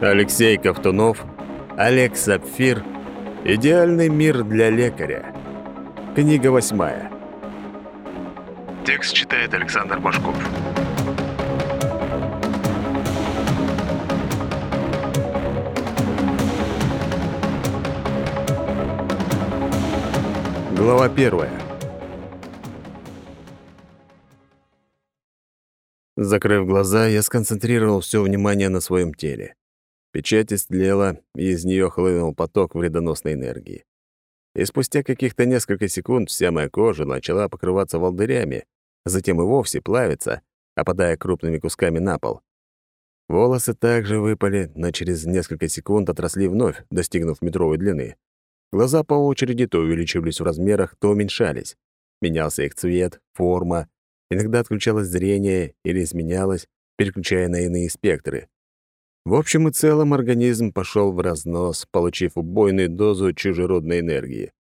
Алексей Ковтунов, Олег Сапфир. Идеальный мир для лекаря. Книга восьмая. Текст читает Александр Башков. Глава первая. Закрыв глаза, я сконцентрировал все внимание на своем теле. Печать истлела, и из нее хлынул поток вредоносной энергии. И спустя каких-то несколько секунд вся моя кожа начала покрываться волдырями, затем и вовсе плавиться, опадая крупными кусками на пол. Волосы также выпали, но через несколько секунд отросли вновь, достигнув метровой длины. Глаза по очереди то увеличивались в размерах, то уменьшались. Менялся их цвет, форма, Иногда отключалось зрение или изменялось, переключая на иные спектры. В общем и целом организм пошел в разнос, получив убойную дозу чужеродной энергии.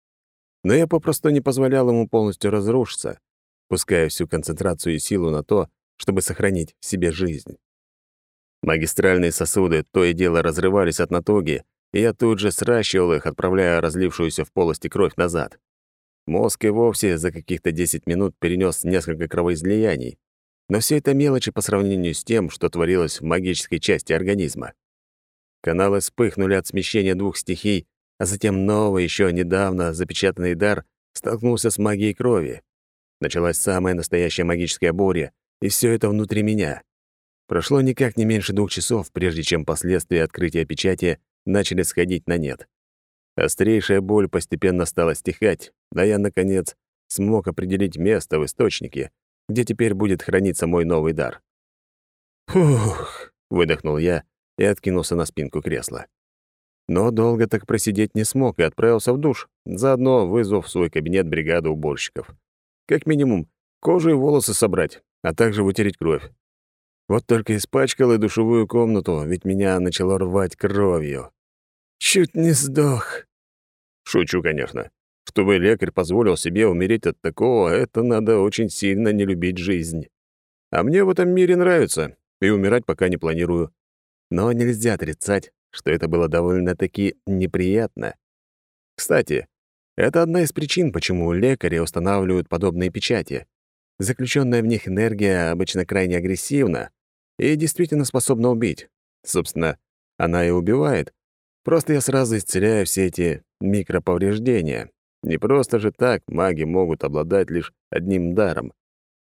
Но я попросту не позволял ему полностью разрушиться, пуская всю концентрацию и силу на то, чтобы сохранить в себе жизнь. Магистральные сосуды то и дело разрывались от натуги, и я тут же сращивал их, отправляя разлившуюся в полости кровь назад. Мозг и вовсе за каких-то 10 минут перенес несколько кровоизлияний. Но все это мелочи по сравнению с тем, что творилось в магической части организма. Каналы вспыхнули от смещения двух стихий, а затем новый, еще недавно запечатанный дар столкнулся с магией крови. Началась самая настоящая магическая буря, и все это внутри меня. Прошло никак не меньше двух часов, прежде чем последствия открытия печати начали сходить на нет. Острейшая боль постепенно стала стихать, а я, наконец, смог определить место в источнике, где теперь будет храниться мой новый дар. «Фух!» — выдохнул я и откинулся на спинку кресла. Но долго так просидеть не смог и отправился в душ, заодно вызвав в свой кабинет бригаду уборщиков. Как минимум, кожу и волосы собрать, а также вытереть кровь. Вот только испачкал и душевую комнату, ведь меня начало рвать кровью. Чуть не сдох. Шучу, конечно. Чтобы лекарь позволил себе умереть от такого, это надо очень сильно не любить жизнь. А мне в этом мире нравится, и умирать пока не планирую. Но нельзя отрицать, что это было довольно-таки неприятно. Кстати, это одна из причин, почему лекари устанавливают подобные печати. Заключенная в них энергия обычно крайне агрессивна и действительно способна убить. Собственно, она и убивает, Просто я сразу исцеляю все эти микроповреждения. Не просто же так маги могут обладать лишь одним даром.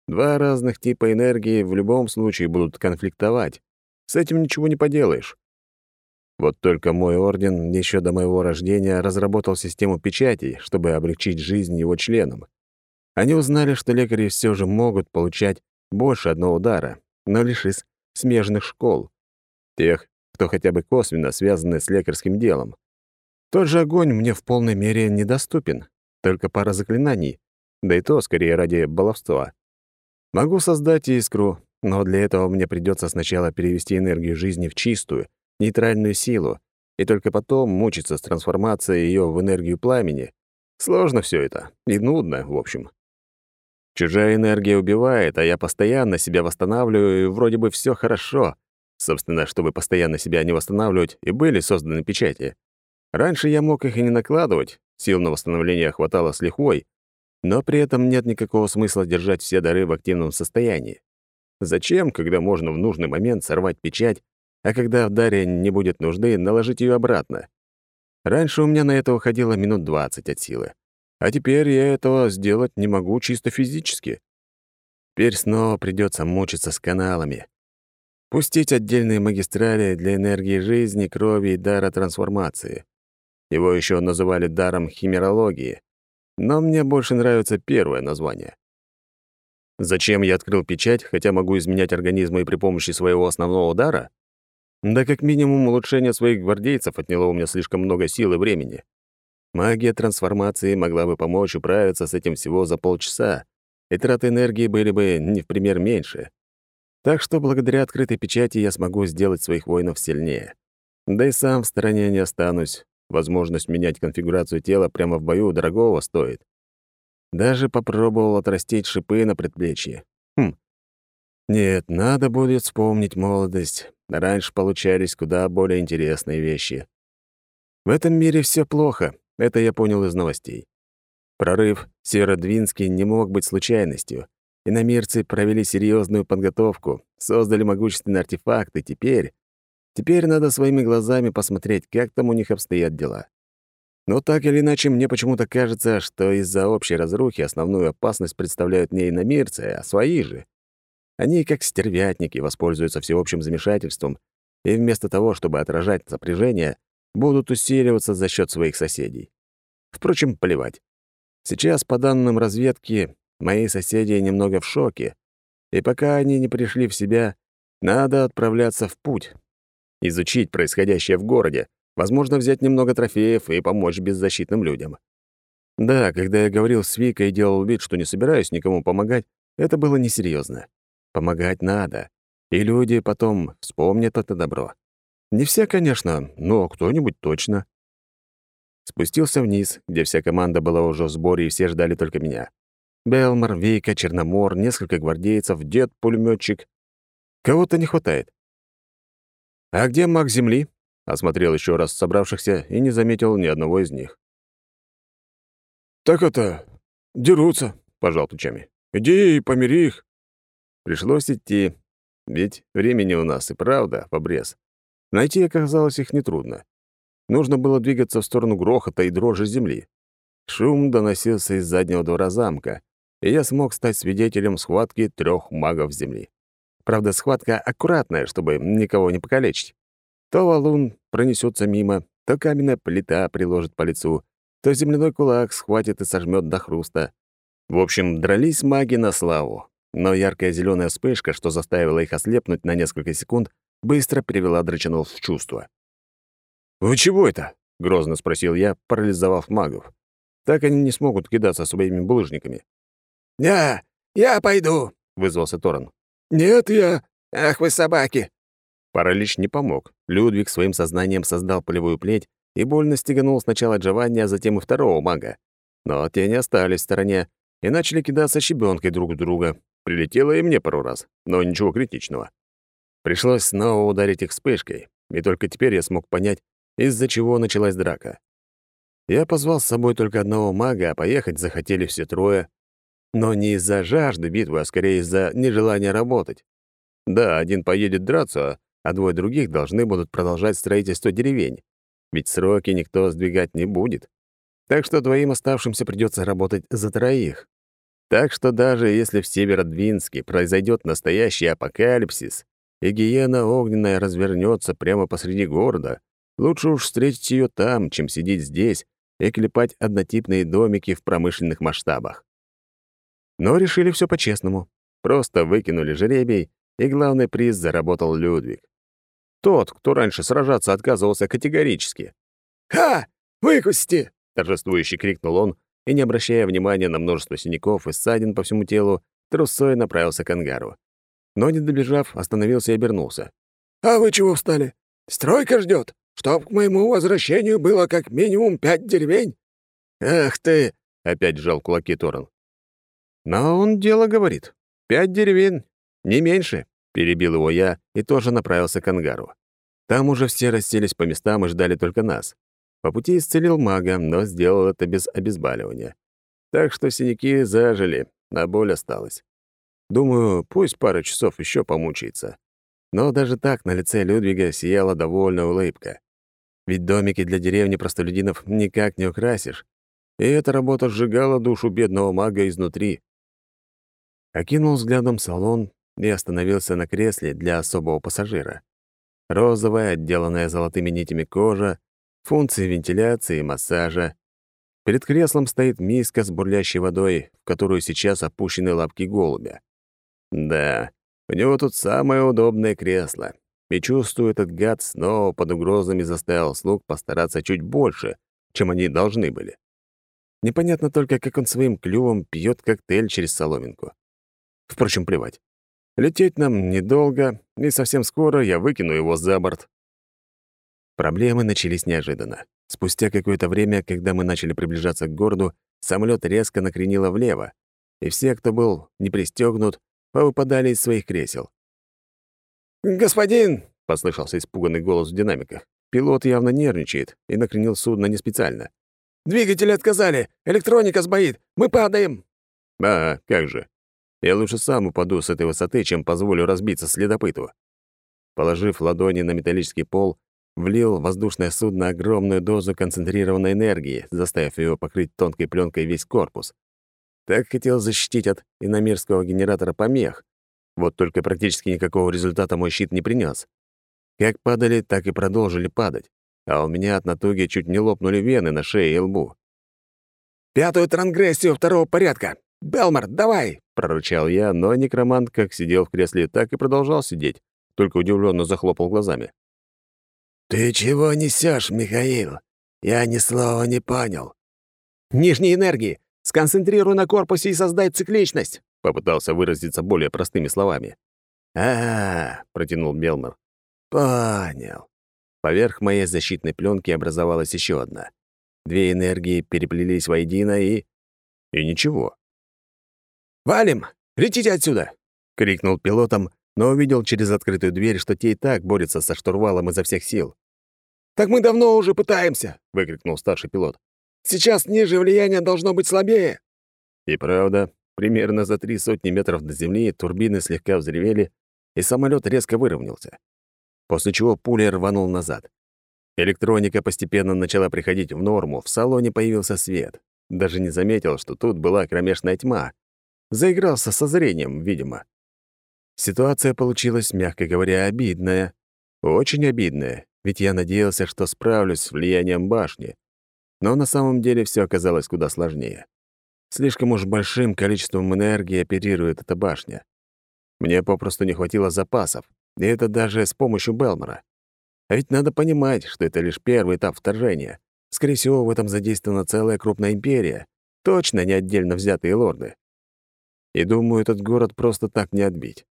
Два разных типа энергии в любом случае будут конфликтовать. С этим ничего не поделаешь. Вот только мой орден еще до моего рождения разработал систему печатей, чтобы облегчить жизнь его членам. Они узнали, что лекари все же могут получать больше одного удара, но лишь из смежных школ. Тех, кто хотя бы косвенно связаны с лекарским делом. Тот же огонь мне в полной мере недоступен, только пара заклинаний, да и то скорее ради баловства. Могу создать искру, но для этого мне придется сначала перевести энергию жизни в чистую, нейтральную силу, и только потом мучиться с трансформацией ее в энергию пламени. Сложно все это и нудно, в общем. Чужая энергия убивает, а я постоянно себя восстанавливаю, и вроде бы все хорошо, Собственно, чтобы постоянно себя не восстанавливать, и были созданы печати. Раньше я мог их и не накладывать, сил на восстановление хватало с лихвой, но при этом нет никакого смысла держать все дары в активном состоянии. Зачем, когда можно в нужный момент сорвать печать, а когда в даре не будет нужды, наложить ее обратно? Раньше у меня на это уходило минут 20 от силы. А теперь я этого сделать не могу чисто физически. Теперь снова придется мучиться с каналами, Пустить отдельные магистрали для энергии жизни, крови и дара трансформации. Его еще называли даром химерологии, но мне больше нравится первое название. Зачем я открыл печать, хотя могу изменять организмы и при помощи своего основного дара? Да как минимум улучшение своих гвардейцев отняло у меня слишком много сил и времени. Магия трансформации могла бы помочь управиться с этим всего за полчаса, и траты энергии были бы не в пример меньше. Так что благодаря открытой печати я смогу сделать своих воинов сильнее. Да и сам в стороне не останусь. Возможность менять конфигурацию тела прямо в бою дорогого стоит. Даже попробовал отрастить шипы на предплечье. Хм. Нет, надо будет вспомнить молодость. Раньше получались куда более интересные вещи. В этом мире все плохо, это я понял из новостей. Прорыв Северодвинский не мог быть случайностью. Иномирцы провели серьезную подготовку, создали могущественный артефакт, и теперь... Теперь надо своими глазами посмотреть, как там у них обстоят дела. Но так или иначе, мне почему-то кажется, что из-за общей разрухи основную опасность представляют не иномирцы, а свои же. Они, как стервятники, воспользуются всеобщим замешательством и вместо того, чтобы отражать сопряжение, будут усиливаться за счет своих соседей. Впрочем, плевать. Сейчас, по данным разведки, мои соседи немного в шоке, и пока они не пришли в себя, надо отправляться в путь, изучить происходящее в городе, возможно, взять немного трофеев и помочь беззащитным людям. Да, когда я говорил с Викой и делал вид, что не собираюсь никому помогать, это было несерьезно. Помогать надо, и люди потом вспомнят это добро. Не все, конечно, но кто-нибудь точно. Спустился вниз, где вся команда была уже в сборе, и все ждали только меня. Белмар, Вейка, Черномор, несколько гвардейцев, дед, пулеметчик. Кого-то не хватает. «А где маг Земли?» Осмотрел еще раз собравшихся и не заметил ни одного из них. «Так это... дерутся», — пожал плечами. «Иди и помири их». Пришлось идти, ведь времени у нас и правда в обрез. Найти оказалось их нетрудно. Нужно было двигаться в сторону грохота и дрожи земли. Шум доносился из заднего двора замка, и я смог стать свидетелем схватки трех магов земли. Правда, схватка аккуратная, чтобы никого не покалечить. То валун пронесется мимо, то каменная плита приложит по лицу, то земляной кулак схватит и сожмет до хруста. В общем, дрались маги на славу. Но яркая зеленая вспышка, что заставила их ослепнуть на несколько секунд, быстро привела драчанов в чувство. «Вы чего это?» — грозно спросил я, парализовав магов. Так они не смогут кидаться своими булыжниками. «Я... я пойду», — вызвался Торан. «Нет, я... Ах вы собаки!» Паралич не помог. Людвиг своим сознанием создал полевую плеть и больно стеганул сначала Джованни, а затем и второго мага. Но те не остались в стороне и начали кидаться щебенкой друг в друга. Прилетело и мне пару раз, но ничего критичного. Пришлось снова ударить их вспышкой, и только теперь я смог понять, из-за чего началась драка. Я позвал с собой только одного мага, а поехать захотели все трое. Но не из-за жажды битвы, а скорее из-за нежелания работать. Да, один поедет драться, а двое других должны будут продолжать строительство деревень. Ведь сроки никто сдвигать не будет. Так что двоим оставшимся придется работать за троих. Так что даже если в Северодвинске произойдет настоящий апокалипсис, и гиена огненная развернется прямо посреди города, лучше уж встретить ее там, чем сидеть здесь и клепать однотипные домики в промышленных масштабах. Но решили все по-честному. Просто выкинули жеребий, и главный приз заработал Людвиг. Тот, кто раньше сражаться отказывался категорически. «Ха! Выкусти!» — торжествующе крикнул он, и, не обращая внимания на множество синяков и ссадин по всему телу, трусой направился к ангару. Но, не добежав, остановился и обернулся. «А вы чего встали? Стройка ждет, чтоб к моему возвращению было как минимум пять деревень». «Ах ты!» — опять сжал кулаки Торан. «Но он дело говорит. Пять деревень, не меньше. Перебил его я и тоже направился к ангару. Там уже все расселись по местам и ждали только нас. По пути исцелил мага, но сделал это без обезболивания. Так что синяки зажили, а боль осталась. Думаю, пусть пару часов еще помучается. Но даже так на лице Людвига сияла довольная улыбка. Ведь домики для деревни простолюдинов никак не украсишь. И эта работа сжигала душу бедного мага изнутри. Окинул взглядом салон и остановился на кресле для особого пассажира. Розовая, отделанная золотыми нитями кожа, функции вентиляции и массажа. Перед креслом стоит миска с бурлящей водой, в которую сейчас опущены лапки голубя. Да, у него тут самое удобное кресло. И чувствую, этот гад снова под угрозами заставил слуг постараться чуть больше, чем они должны были. Непонятно только, как он своим клювом пьет коктейль через соломинку. Впрочем, плевать. Лететь нам недолго, и совсем скоро я выкину его за борт. Проблемы начались неожиданно. Спустя какое-то время, когда мы начали приближаться к городу, самолет резко накренило влево, и все, кто был не пристегнут, повыпадали из своих кресел. «Господин!» — послышался испуганный голос в динамиках. Пилот явно нервничает и накренил судно не специально. «Двигатели отказали! Электроника сбоит! Мы падаем!» «А, как же. Я лучше сам упаду с этой высоты, чем позволю разбиться следопыту». Положив ладони на металлический пол, влил воздушное судно огромную дозу концентрированной энергии, заставив его покрыть тонкой пленкой весь корпус. Так хотел защитить от иномирского генератора помех. Вот только практически никакого результата мой щит не принес. Как падали, так и продолжили падать, а у меня от натуги чуть не лопнули вены на шее и лбу. «Пятую трангрессию второго порядка! Белмар, давай!» — прорычал я, но некромант как сидел в кресле, так и продолжал сидеть, только удивленно захлопал глазами. «Ты чего несешь, Михаил? Я ни слова не понял». «Нижней энергии! Сконцентрируй на корпусе и создай цикличность!» — попытался выразиться более простыми словами. «А-а-а!» — протянул Белмар. «Понял». Поверх моей защитной пленки образовалась еще одна. Две энергии переплелись воедино и... И ничего. «Валим! Летите отсюда!» — крикнул пилотом, но увидел через открытую дверь, что те и так борются со штурвалом изо всех сил. «Так мы давно уже пытаемся!» — выкрикнул старший пилот. «Сейчас ниже влияние должно быть слабее!» И правда, примерно за три сотни метров до земли турбины слегка взревели, и самолет резко выровнялся. После чего пуля рванул назад. Электроника постепенно начала приходить в норму, в салоне появился свет. Даже не заметил, что тут была кромешная тьма. Заигрался со зрением, видимо. Ситуация получилась, мягко говоря, обидная. Очень обидная, ведь я надеялся, что справлюсь с влиянием башни. Но на самом деле все оказалось куда сложнее. Слишком уж большим количеством энергии оперирует эта башня. Мне попросту не хватило запасов, и это даже с помощью Белмора. А ведь надо понимать, что это лишь первый этап вторжения. Скорее всего, в этом задействована целая крупная империя, точно не отдельно взятые лорды. И думаю, этот город просто так не отбить.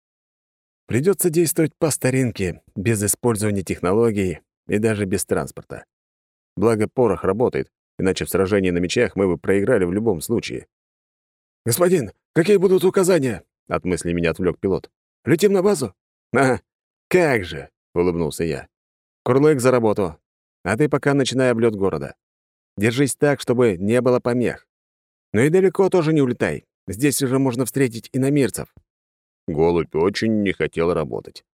Придется действовать по старинке, без использования технологий и даже без транспорта. Благо, порох работает, иначе в сражении на мечах мы бы проиграли в любом случае. «Господин, какие будут указания?» — от мысли меня отвлек пилот. «Летим на базу?» «А, как же!» — улыбнулся я. «Курлык за работу. А ты пока начинай облет города. Держись так, чтобы не было помех. Но и далеко тоже не улетай. Здесь уже можно встретить иномирцев. Голубь очень не хотел работать.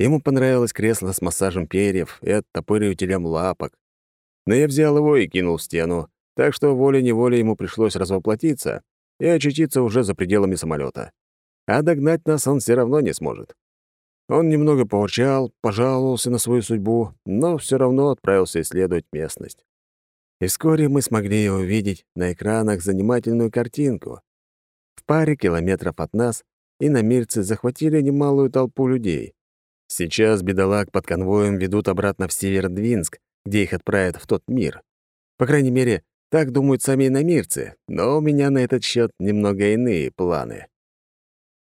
Ему понравилось кресло с массажем перьев и оттопыривателем лапок. Но я взял его и кинул в стену, так что волей-неволей ему пришлось развоплотиться и очутиться уже за пределами самолета. А догнать нас он все равно не сможет. Он немного поурчал, пожаловался на свою судьбу, но все равно отправился исследовать местность. И вскоре мы смогли увидеть на экранах занимательную картинку. В паре километров от нас и намирцы захватили немалую толпу людей. Сейчас бедолаг под конвоем ведут обратно в Северодвинск, где их отправят в тот мир. По крайней мере, так думают сами иномирцы, но у меня на этот счет немного иные планы.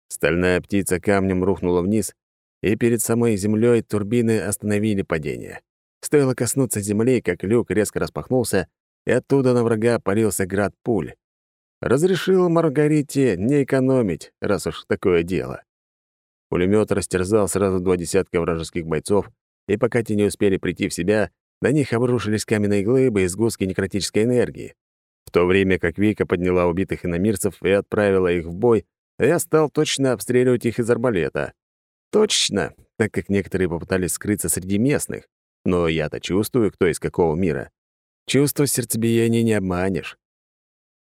Стальная птица камнем рухнула вниз, и перед самой землей турбины остановили падение. Стоило коснуться земли, как люк резко распахнулся, и оттуда на врага полился град пуль. Разрешил Маргарите не экономить, раз уж такое дело. Пулемет растерзал сразу два десятка вражеских бойцов, и пока те не успели прийти в себя, на них обрушились каменные глыбы и сгустки некротической энергии. В то время как Вика подняла убитых иномирцев и отправила их в бой, я стал точно обстреливать их из арбалета. Точно, так как некоторые попытались скрыться среди местных. Но я-то чувствую, кто из какого мира. Чувство сердцебиения не обманешь.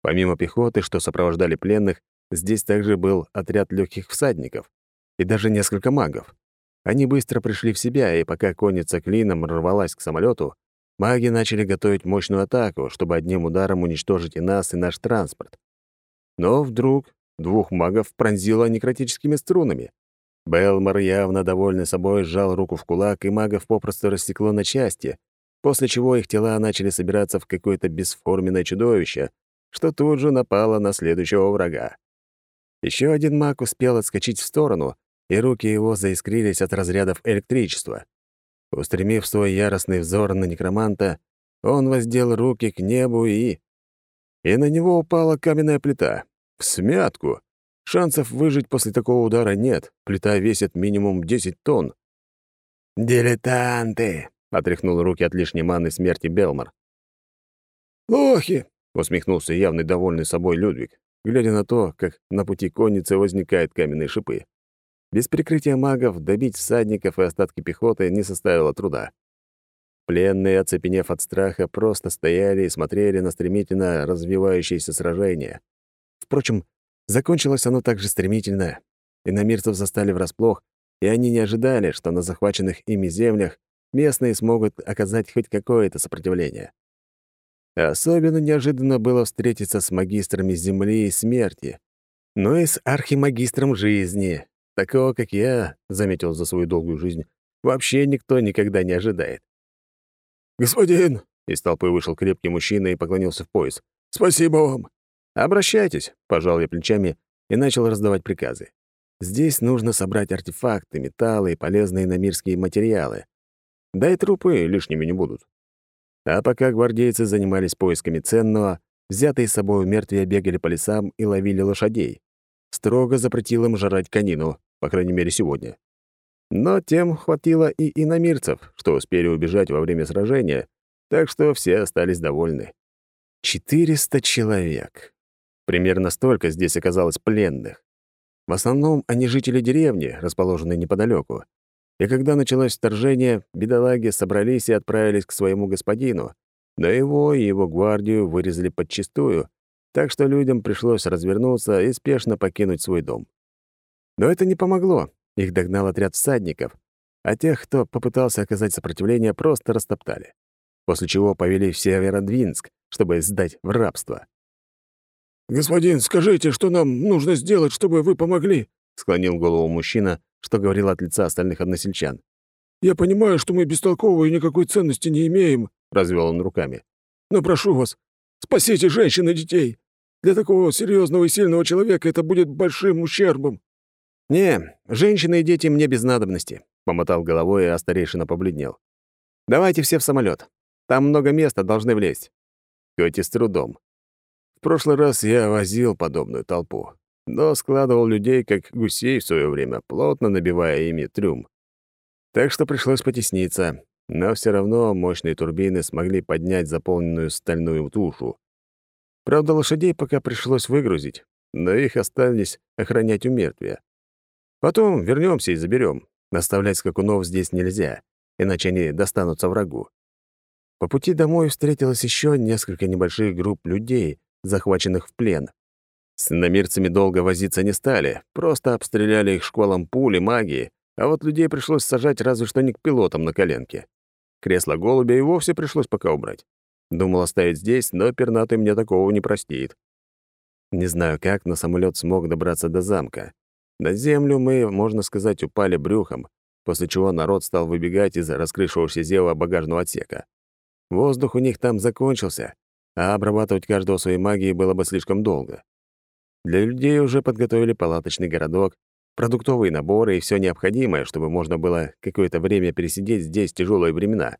Помимо пехоты, что сопровождали пленных, здесь также был отряд легких всадников и даже несколько магов. Они быстро пришли в себя, и пока конница клином рвалась к самолету, маги начали готовить мощную атаку, чтобы одним ударом уничтожить и нас, и наш транспорт. Но вдруг двух магов пронзило некротическими струнами. Белмор, явно довольный собой, сжал руку в кулак, и магов попросту рассекло на части, после чего их тела начали собираться в какое-то бесформенное чудовище, что тут же напало на следующего врага. Еще один маг успел отскочить в сторону, и руки его заискрились от разрядов электричества. Устремив свой яростный взор на некроманта, он воздел руки к небу и... И на него упала каменная плита. В смятку! Шансов выжить после такого удара нет, плита весит минимум 10 тонн. «Дилетанты!» — отряхнул руки от лишней маны смерти Белмар. «Лохи!» — усмехнулся явно довольный собой Людвиг, глядя на то, как на пути конницы возникают каменные шипы. Без прикрытия магов добить всадников и остатки пехоты не составило труда. Пленные, оцепенев от страха, просто стояли и смотрели на стремительно развивающееся сражение. Впрочем, закончилось оно так же стремительно. Иномирцев застали врасплох, и они не ожидали, что на захваченных ими землях местные смогут оказать хоть какое-то сопротивление. Особенно неожиданно было встретиться с магистрами Земли и Смерти, но и с архимагистром жизни. Такого, как я, заметил за свою долгую жизнь, вообще никто никогда не ожидает. «Господин!» — из толпы вышел крепкий мужчина и поклонился в пояс. «Спасибо вам!» «Обращайтесь!» — пожал я плечами и начал раздавать приказы. «Здесь нужно собрать артефакты, металлы и полезные намирские материалы. Да и трупы лишними не будут». А пока гвардейцы занимались поисками ценного, взятые с собой мертвия бегали по лесам и ловили лошадей. Строго запретил им жрать конину, по крайней мере, сегодня. Но тем хватило и иномирцев, что успели убежать во время сражения, так что все остались довольны. 400 человек. Примерно столько здесь оказалось пленных. В основном они жители деревни, расположенной неподалеку. И когда началось вторжение, бедолаги собрались и отправились к своему господину, но его и его гвардию вырезали подчистую, так что людям пришлось развернуться и спешно покинуть свой дом. Но это не помогло. Их догнал отряд всадников, а тех, кто попытался оказать сопротивление, просто растоптали. После чего повели в Северодвинск, чтобы сдать в рабство. «Господин, скажите, что нам нужно сделать, чтобы вы помогли?» — склонил голову мужчина, что говорил от лица остальных односельчан. «Я понимаю, что мы бестолковые и никакой ценности не имеем», — развел он руками. «Но прошу вас, спасите женщин и детей. Для такого серьезного и сильного человека это будет большим ущербом». «Не, женщины и дети мне без надобности», — помотал головой, а старейшина побледнел. «Давайте все в самолет. Там много места, должны влезть». Хоть и с трудом. В прошлый раз я возил подобную толпу, но складывал людей, как гусей в свое время, плотно набивая ими трюм. Так что пришлось потесниться, но все равно мощные турбины смогли поднять заполненную стальную тушу. Правда, лошадей пока пришлось выгрузить, но их остались охранять у мертвия. Потом вернемся и заберем. Наставлять скакунов здесь нельзя, иначе они достанутся врагу. По пути домой встретилось еще несколько небольших групп людей, захваченных в плен. С иномирцами долго возиться не стали, просто обстреляли их шквалом пули, магии, а вот людей пришлось сажать разве что не к пилотам на коленке. Кресло голубя и вовсе пришлось пока убрать. Думал оставить здесь, но пернатый мне такого не простит. Не знаю как, но самолет смог добраться до замка. На землю мы, можно сказать, упали брюхом, после чего народ стал выбегать из раскрывшегося зева багажного отсека. Воздух у них там закончился, а обрабатывать каждого своей магией было бы слишком долго. Для людей уже подготовили палаточный городок, продуктовые наборы и все необходимое, чтобы можно было какое-то время пересидеть здесь тяжелые времена.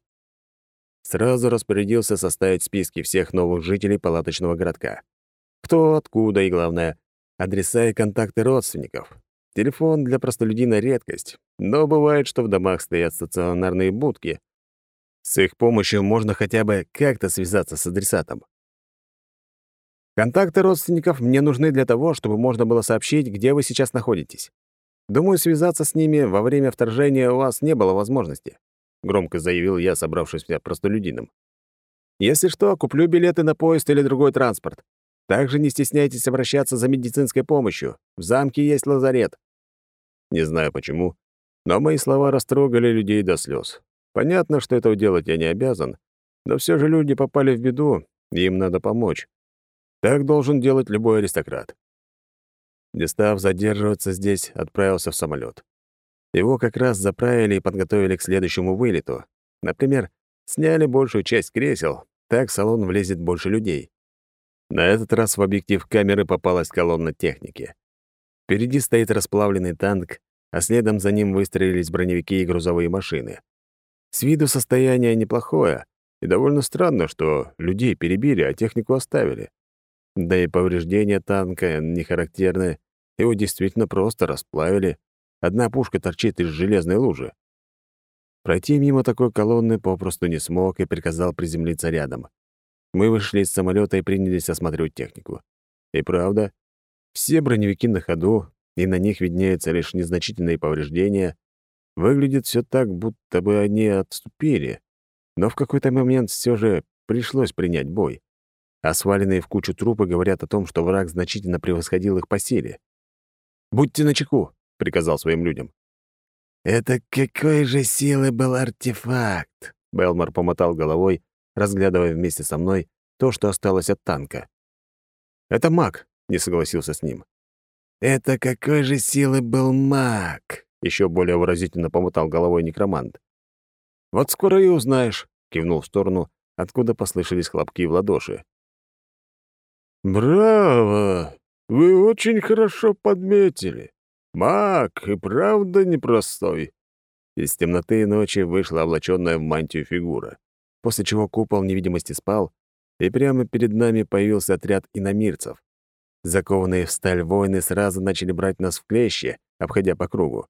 Сразу распорядился составить списки всех новых жителей палаточного городка. Кто, откуда и, главное, адреса и контакты родственников. Телефон для простолюдина — редкость, но бывает, что в домах стоят стационарные будки. С их помощью можно хотя бы как-то связаться с адресатом. Контакты родственников мне нужны для того, чтобы можно было сообщить, где вы сейчас находитесь. Думаю, связаться с ними во время вторжения у вас не было возможности», — громко заявил я, собравшимся простолюдином. «Если что, куплю билеты на поезд или другой транспорт. Также не стесняйтесь обращаться за медицинской помощью. В замке есть лазарет». Не знаю почему, но мои слова растрогали людей до слез. Понятно, что этого делать я не обязан, но все же люди попали в беду, и им надо помочь. Так должен делать любой аристократ. Не став задерживаться здесь, отправился в самолет. Его как раз заправили и подготовили к следующему вылету. Например, сняли большую часть кресел, так в салон влезет больше людей. На этот раз в объектив камеры попалась колонна техники. Впереди стоит расплавленный танк, а следом за ним выстроились броневики и грузовые машины. С виду состояние неплохое, и довольно странно, что людей перебили, а технику оставили. Да и повреждения танка не характерны, его действительно просто расплавили. Одна пушка торчит из железной лужи. Пройти мимо такой колонны попросту не смог и приказал приземлиться рядом. Мы вышли из самолета и принялись осматривать технику. И правда, все броневики на ходу, и на них виднеются лишь незначительные повреждения. Выглядит все так, будто бы они отступили. Но в какой-то момент все же пришлось принять бой. А сваленные в кучу трупы говорят о том, что враг значительно превосходил их по силе. «Будьте начеку», — приказал своим людям. «Это какой же силы был артефакт?» Белмор помотал головой, разглядывая вместе со мной то, что осталось от танка. «Это маг», — не согласился с ним. «Это какой же силы был маг?» — еще более выразительно помотал головой некромант. «Вот скоро и узнаешь», — кивнул в сторону, откуда послышались хлопки в ладоши. «Браво! Вы очень хорошо подметили. Маг и правда непростой». Из темноты ночи вышла облаченная в мантию фигура, после чего купол невидимости спал, и прямо перед нами появился отряд иномирцев. Закованные в сталь воины сразу начали брать нас в клещи, обходя по кругу.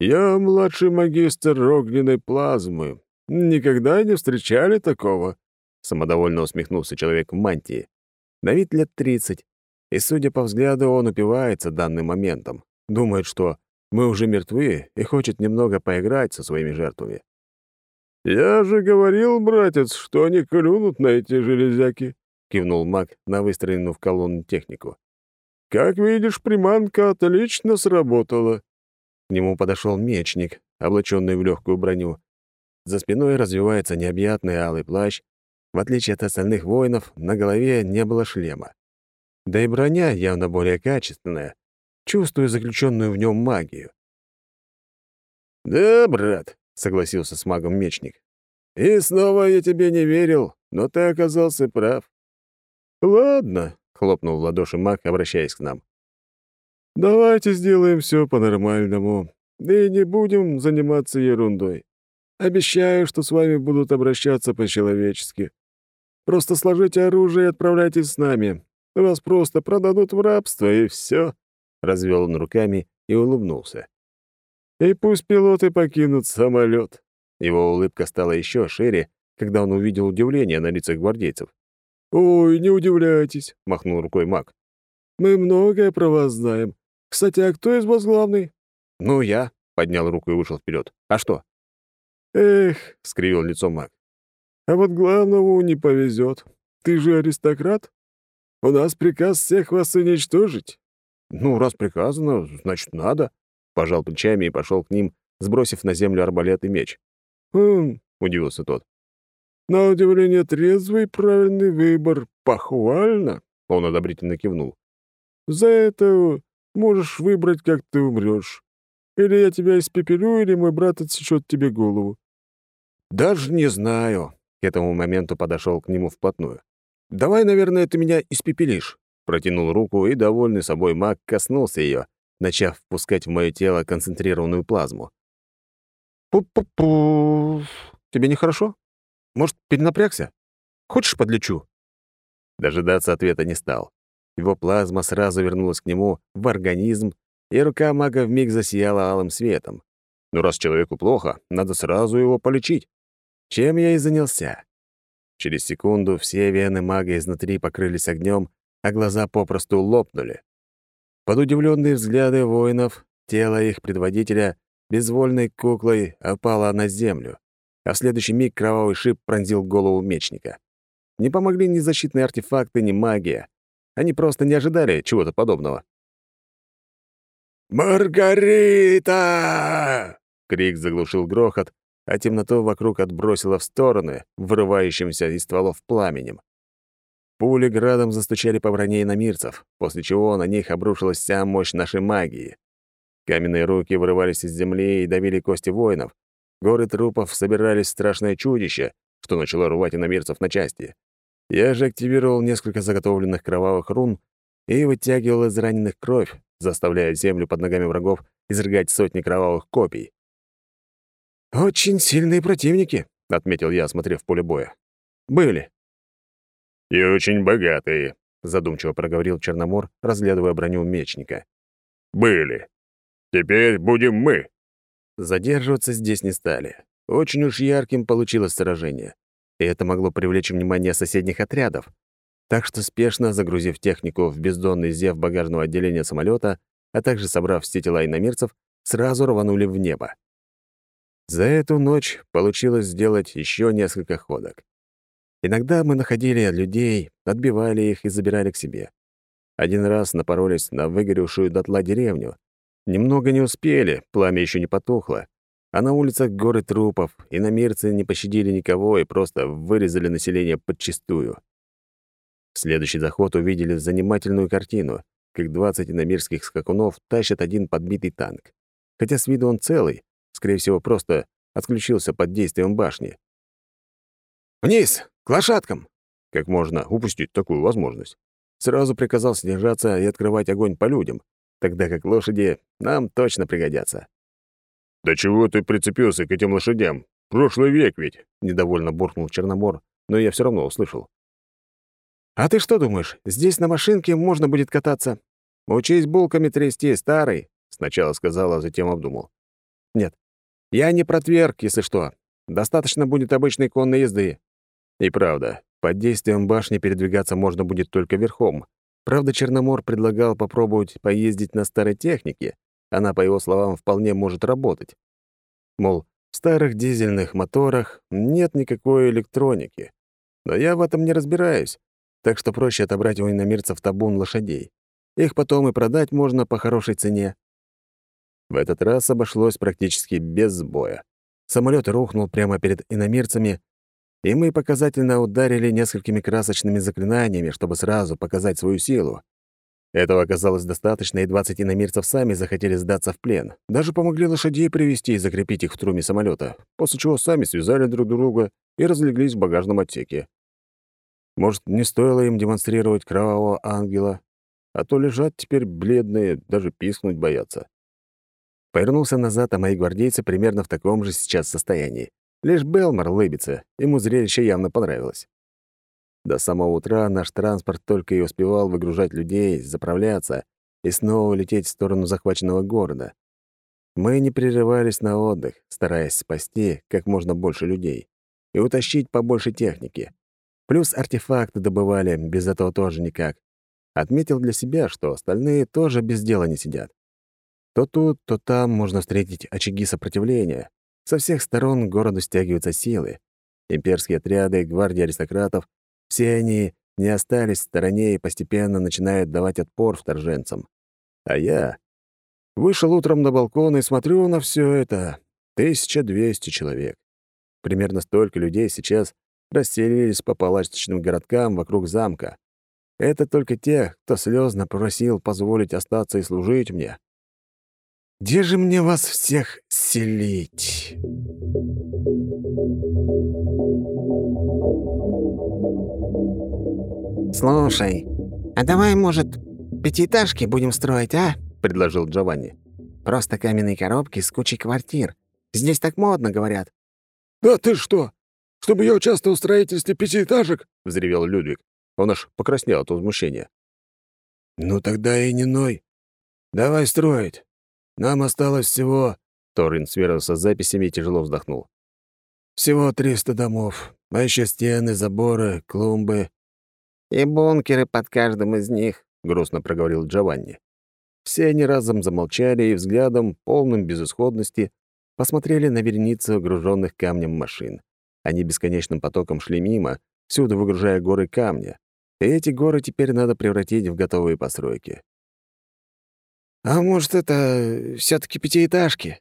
«Я младший магистр огненной плазмы. Никогда не встречали такого?» Самодовольно усмехнулся человек в мантии. На вид лет тридцать, и, судя по взгляду, он упивается данным моментом. Думает, что мы уже мертвы и хочет немного поиграть со своими жертвами. «Я же говорил, братец, что они клюнут на эти железяки», — кивнул маг на выстроенную в колонну технику. «Как видишь, приманка отлично сработала». К нему подошел мечник, облаченный в легкую броню. За спиной развивается необъятный алый плащ. В отличие от остальных воинов, на голове не было шлема. Да и броня явно более качественная, чувствую заключенную в нем магию. «Да, брат», — согласился с магом мечник. «И снова я тебе не верил, но ты оказался прав». «Ладно», — хлопнул в ладоши маг, обращаясь к нам. «Давайте сделаем все по-нормальному, и не будем заниматься ерундой. Обещаю, что с вами будут обращаться по-человечески. Просто сложите оружие и отправляйтесь с нами. Вас просто продадут в рабство, и все. Развел он руками и улыбнулся. «И пусть пилоты покинут самолет. Его улыбка стала еще шире, когда он увидел удивление на лицах гвардейцев. «Ой, не удивляйтесь», — махнул рукой маг. «Мы многое про вас знаем. Кстати, а кто из вас главный?» «Ну, я», — поднял руку и вышел вперед. «А что?» «Эх», — скривил лицо маг. «А вот главному не повезет. Ты же аристократ? У нас приказ всех вас уничтожить. «Ну, раз приказано, значит, надо», — пожал плечами и пошел к ним, сбросив на землю арбалет и меч. «Хм», — удивился тот. «На удивление трезвый правильный выбор. Похвально», — он одобрительно кивнул. «За это можешь выбрать, как ты умрешь. Или я тебя испепелю, или мой брат отсечет тебе голову». «Даже не знаю», — к этому моменту подошел к нему вплотную. «Давай, наверное, ты меня испепелишь». Протянул руку, и довольный собой маг коснулся ее, начав впускать в мое тело концентрированную плазму. «Пу-пу-пу! Тебе нехорошо? Может, перенапрягся? Хочешь, подлечу?» Дожидаться ответа не стал. Его плазма сразу вернулась к нему в организм, и рука мага вмиг засияла алым светом. Но раз человеку плохо, надо сразу его полечить. Чем я и занялся. Через секунду все вены мага изнутри покрылись огнем, а глаза попросту лопнули. Под удивленные взгляды воинов тело их предводителя безвольной куклой опало на землю, а в следующий миг кровавый шип пронзил голову мечника. Не помогли ни защитные артефакты, ни магия. Они просто не ожидали чего-то подобного. «Маргарита!» Крик заглушил грохот, а темноту вокруг отбросило в стороны, вырывающимся из стволов пламенем. Пули градом застучали по броне иномирцев, после чего на них обрушилась вся мощь нашей магии. Каменные руки вырывались из земли и давили кости воинов. Горы трупов собирались в страшное чудище, что начало рвать иномирцев на части. Я же активировал несколько заготовленных кровавых рун и вытягивал из раненых кровь, заставляя землю под ногами врагов изрыгать сотни кровавых копий. «Очень сильные противники», — отметил я, осмотрев поле боя. «Были. «И очень богатые», — задумчиво проговорил Черномор, разглядывая броню мечника. «Были. Теперь будем мы». Задерживаться здесь не стали. очень уж ярким получилось сражение, и это могло привлечь внимание соседних отрядов. Так что спешно загрузив технику в бездонный зев багажного отделения самолета, а также собрав все тела иномерцев, сразу рванули в небо. За эту ночь получилось сделать еще несколько ходок. Иногда мы находили людей, отбивали их и забирали к себе. Один раз напоролись на выгоревшую дотла деревню. Немного не успели, пламя еще не потухло. А на улицах горы трупов, и намерцы не пощадили никого и просто вырезали население подчистую. В следующий заход увидели занимательную картину, как 20 иномирских скакунов тащат один подбитый танк. Хотя с виду он целый, скорее всего, просто отключился под действием башни. «Вниз! К лошадкам!» Как можно упустить такую возможность? Сразу приказал снижаться и открывать огонь по людям, тогда как лошади нам точно пригодятся. «Да чего ты прицепился к этим лошадям? Прошлый век ведь!» — недовольно буркнул Черномор, но я все равно услышал. «А ты что думаешь, здесь на машинке можно будет кататься? Учись булками трясти, старый!» — сначала сказал, а затем обдумал. «Нет, я не протверг, если что. Достаточно будет обычной конной езды». И правда, под действием башни передвигаться можно будет только верхом. Правда, Черномор предлагал попробовать поездить на старой технике. Она, по его словам, вполне может работать. Мол, в старых дизельных моторах нет никакой электроники. Но я в этом не разбираюсь, так что проще отобрать у иномирцев табун лошадей. Их потом и продать можно по хорошей цене. В этот раз обошлось практически без сбоя. Самолет рухнул прямо перед иномирцами, и мы показательно ударили несколькими красочными заклинаниями, чтобы сразу показать свою силу. Этого оказалось достаточно, и 20 иномирцев сами захотели сдаться в плен. Даже помогли лошадей привести и закрепить их в труме самолета, после чего сами связали друг друга и разлеглись в багажном отсеке. Может, не стоило им демонстрировать кровавого ангела, а то лежат теперь бледные, даже пискнуть боятся. Повернулся назад, а мои гвардейцы примерно в таком же сейчас состоянии. Лишь Белмор лыбится, ему зрелище явно понравилось. До самого утра наш транспорт только и успевал выгружать людей, заправляться и снова лететь в сторону захваченного города. Мы не прерывались на отдых, стараясь спасти как можно больше людей и утащить побольше техники. Плюс артефакты добывали, без этого тоже никак. Отметил для себя, что остальные тоже без дела не сидят. То тут, то там можно встретить очаги сопротивления, со всех сторон к городу стягиваются силы. Имперские отряды, гвардии аристократов — все они не остались в стороне и постепенно начинают давать отпор вторженцам. А я вышел утром на балкон и смотрю на все это. 1200 человек. Примерно столько людей сейчас расселились по палаточным городкам вокруг замка. Это только те, кто слезно просил позволить остаться и служить мне. Где же мне вас всех селить? «Слушай, а давай, может, пятиэтажки будем строить, а?» — предложил Джованни. «Просто каменные коробки с кучей квартир. Здесь так модно, говорят». «Да ты что? Чтобы я участвовал в строительстве пятиэтажек?» — взревел Людвиг. Он аж покраснел от возмущения. «Ну тогда и не ной. Давай строить. Нам осталось всего...» Торин сверился с записями и тяжело вздохнул. «Всего триста домов, а еще стены, заборы, клумбы». «И бункеры под каждым из них», — грустно проговорил Джованни. Все они разом замолчали и взглядом, полным безысходности, посмотрели на вереницу груженных камнем машин. Они бесконечным потоком шли мимо, всюду выгружая горы камня. И эти горы теперь надо превратить в готовые постройки. «А может, это все таки пятиэтажки?»